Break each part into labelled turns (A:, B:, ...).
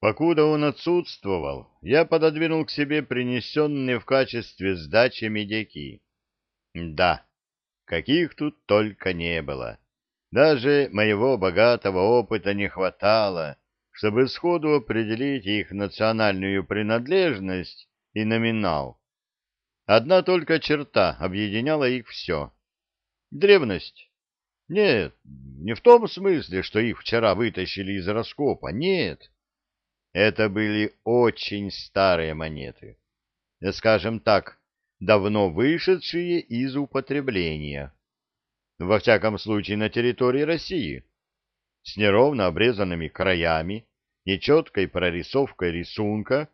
A: Покуда он отсутствовал, я пододвинул к себе принесенные в качестве сдачи медяки. Да, каких тут только не было. Даже моего богатого опыта не хватало, чтобы сходу определить их национальную принадлежность и номинал. Одна только черта объединяла их все. Древность. Нет, не в том смысле, что их вчера вытащили из раскопа, нет. Это были очень старые монеты. Скажем так, давно вышедшие из употребления. Во всяком случае, на территории России. С неровно обрезанными краями, нечеткой прорисовкой рисунка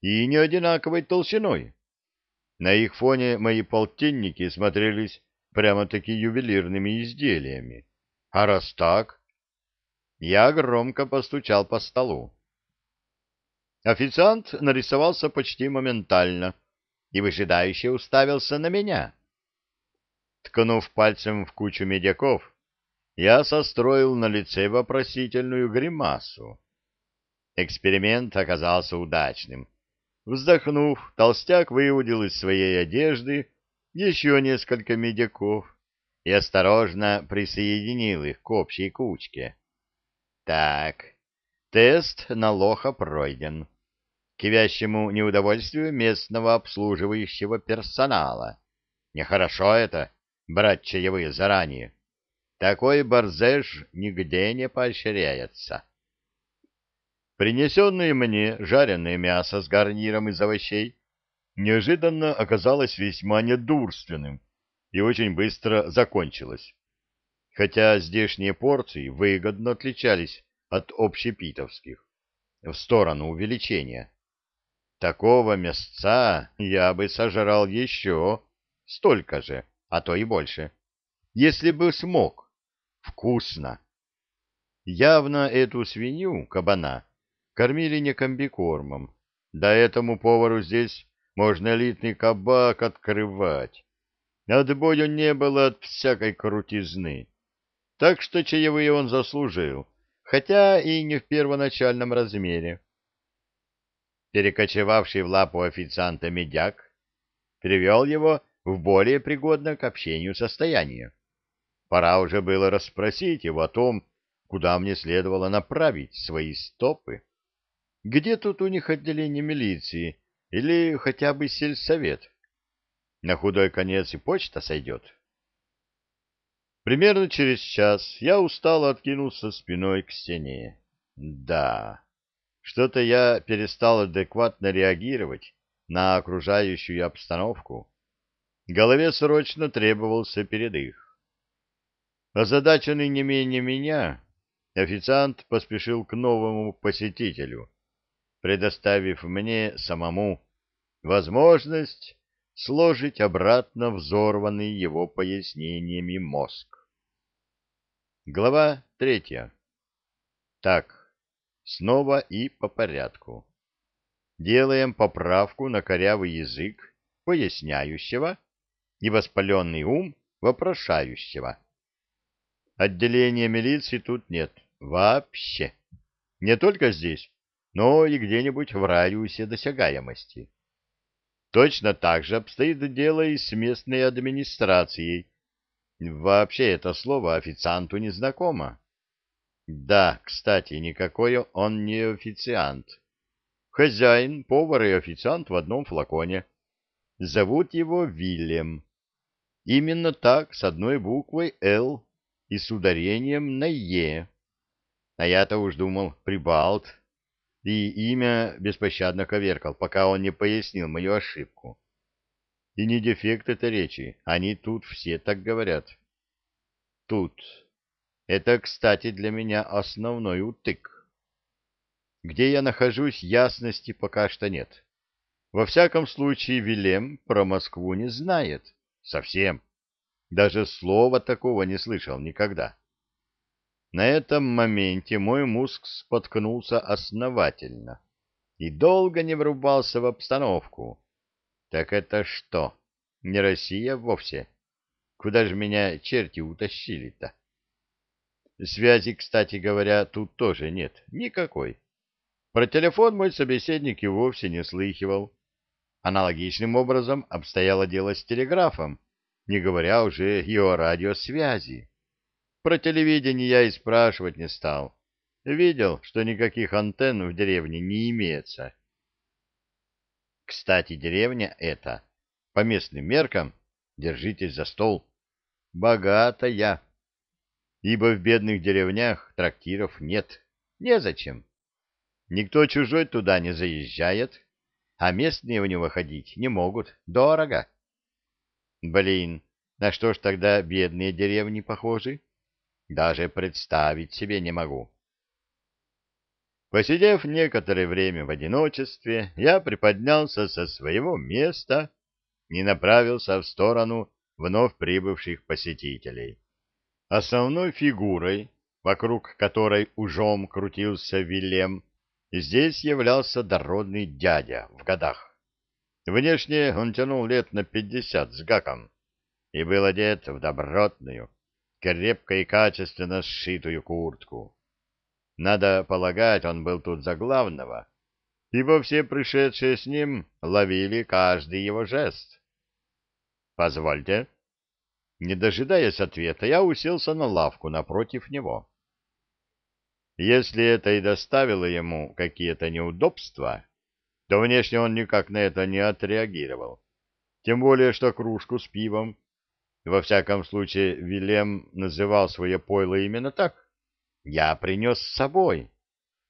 A: и неодинаковой толщиной. На их фоне мои полтинники смотрелись прямо-таки ювелирными изделиями. А раз так... Я громко постучал по столу. Официант нарисовался почти моментально и выжидающе уставился на меня. Ткнув пальцем в кучу медяков, я состроил на лице вопросительную гримасу. Эксперимент оказался удачным. Вздохнув, толстяк выудил из своей одежды еще несколько медяков и осторожно присоединил их к общей кучке. Так, тест на лоха пройден к вящему неудовольствию местного обслуживающего персонала. Нехорошо это, брать чаевые заранее. Такой борзеж нигде не поощряется. Принесенное мне жареное мясо с гарниром из овощей неожиданно оказалось весьма недурственным и очень быстро закончилось. Хотя здешние порции выгодно отличались от общепитовских в сторону увеличения. Такого мясца я бы сожрал еще столько же, а то и больше, если бы смог. Вкусно. Явно эту свинью, кабана, кормили не комбикормом. Да этому повару здесь можно элитный кабак открывать. Отбою не было от всякой крутизны. Так что чаевые он заслужил, хотя и не в первоначальном размере перекочевавший в лапу официанта медяк, привел его в более пригодное к общению состояние. Пора уже было расспросить его о том, куда мне следовало направить свои стопы. Где тут у них отделение милиции или хотя бы сельсовет? На худой конец и почта сойдет. Примерно через час я устало откинулся спиной к стене. Да... Что-то я перестал адекватно реагировать на окружающую обстановку. Голове срочно требовался передых. Озадаченный не менее меня, официант поспешил к новому посетителю, предоставив мне самому возможность сложить обратно взорванный его пояснениями мозг. Глава третья. Так, Снова и по порядку. Делаем поправку на корявый язык поясняющего и воспаленный ум вопрошающего. Отделения милиции тут нет. Вообще. Не только здесь, но и где-нибудь в радиусе досягаемости. Точно так же обстоит дело и с местной администрацией. Вообще это слово официанту не знакомо. Да, кстати, никакой он не официант. Хозяин, повар и официант в одном флаконе. Зовут его Вильям. Именно так, с одной буквой «Л» и с ударением на «Е». А я-то уж думал, прибалт. И имя беспощадно коверкал, пока он не пояснил мою ошибку. И не дефект это речи, они тут все так говорят. Тут это, кстати, для меня основной утык. Где я нахожусь, ясности пока что нет. Во всяком случае, Вилем про Москву не знает. Совсем. Даже слова такого не слышал никогда. На этом моменте мой мозг споткнулся основательно и долго не врубался в обстановку. Так это что, не Россия вовсе? Куда же меня черти утащили-то? Связи, кстати говоря, тут тоже нет. Никакой. Про телефон мой собеседник и вовсе не слыхивал. Аналогичным образом обстояло дело с телеграфом, не говоря уже и о радиосвязи. Про телевидение я и спрашивать не стал. Видел, что никаких антенн в деревне не имеется. Кстати, деревня эта, по местным меркам, держитесь за стол, богатая, ибо в бедных деревнях трактиров нет, незачем. Никто чужой туда не заезжает, а местные в него ходить не могут, дорого. Блин, на что ж тогда бедные деревни похожи? Даже представить себе не могу. Посидев некоторое время в одиночестве, я приподнялся со своего места и направился в сторону вновь прибывших посетителей. Основной фигурой, вокруг которой ужом крутился Вилем, здесь являлся дородный дядя в годах. Внешне он тянул лет на пятьдесят с гаком и был одет в добротную, крепко и качественно сшитую куртку. Надо полагать, он был тут за главного, ибо все пришедшие с ним ловили каждый его жест. «Позвольте». Не дожидаясь ответа, я уселся на лавку напротив него. Если это и доставило ему какие-то неудобства, то внешне он никак на это не отреагировал. Тем более, что кружку с пивом, во всяком случае, Вилем называл свое пойло именно так, я принес с собой.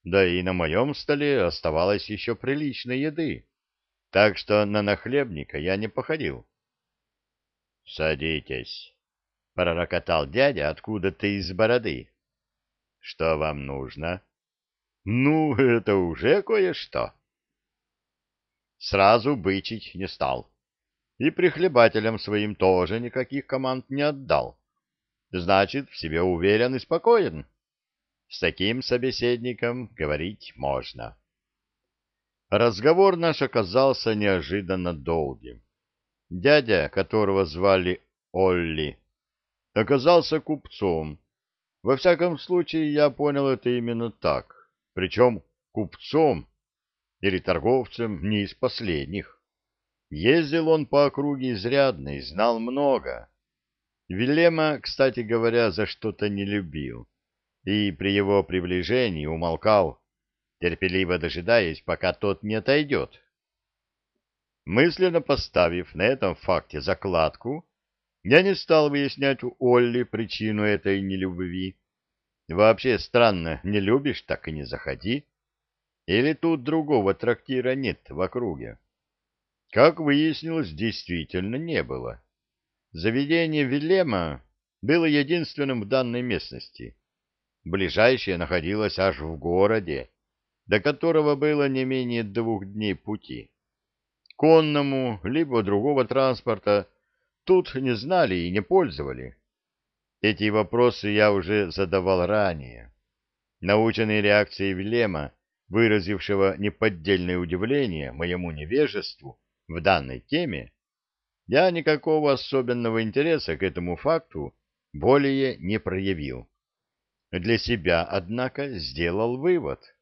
A: Да и на моем столе оставалось еще приличной еды, так что на нахлебника я не походил. — Садитесь, — пророкотал дядя откуда-то из бороды. — Что вам нужно? — Ну, это уже кое-что. Сразу бычить не стал. И прихлебателям своим тоже никаких команд не отдал. Значит, в себе уверен и спокоен. С таким собеседником говорить можно. Разговор наш оказался неожиданно долгим. Дядя, которого звали Олли, оказался купцом. Во всяком случае, я понял это именно так. Причем купцом или торговцем не из последних. Ездил он по округе изрядно и знал много. Вилема, кстати говоря, за что-то не любил и при его приближении умолкал, терпеливо дожидаясь, пока тот не отойдет. Мысленно поставив на этом факте закладку, я не стал выяснять у Олли причину этой нелюбви. Вообще странно, не любишь, так и не заходи. Или тут другого трактира нет в округе? Как выяснилось, действительно не было. Заведение Вилема было единственным в данной местности Ближайшее находилось аж в городе, до которого было не менее двух дней пути. Конному, либо другого транспорта тут не знали и не пользовали. Эти вопросы я уже задавал ранее. Наученный реакцией Вилема, выразившего неподдельное удивление моему невежеству в данной теме, я никакого особенного интереса к этому факту более не проявил. Для себя, однако, сделал вывод.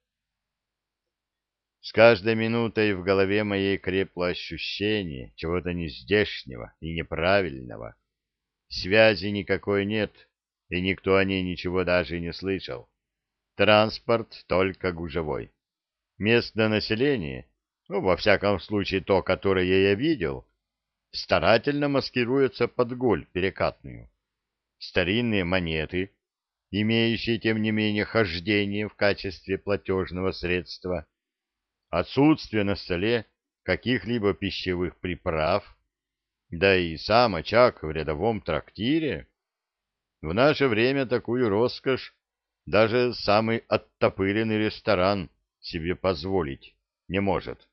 A: С каждой минутой в голове моей крепло ощущение чего-то нездешнего и неправильного. Связи никакой нет, и никто о ней ничего даже не слышал. Транспорт только гужевой. Местное население, ну, во всяком случае то, которое я видел, старательно маскируется под голь перекатную. Старинные монеты — имеющие, тем не менее, хождение в качестве платежного средства, отсутствие на столе каких-либо пищевых приправ, да и сам очаг в рядовом трактире. В наше время такую роскошь даже самый оттопыренный ресторан себе позволить не может.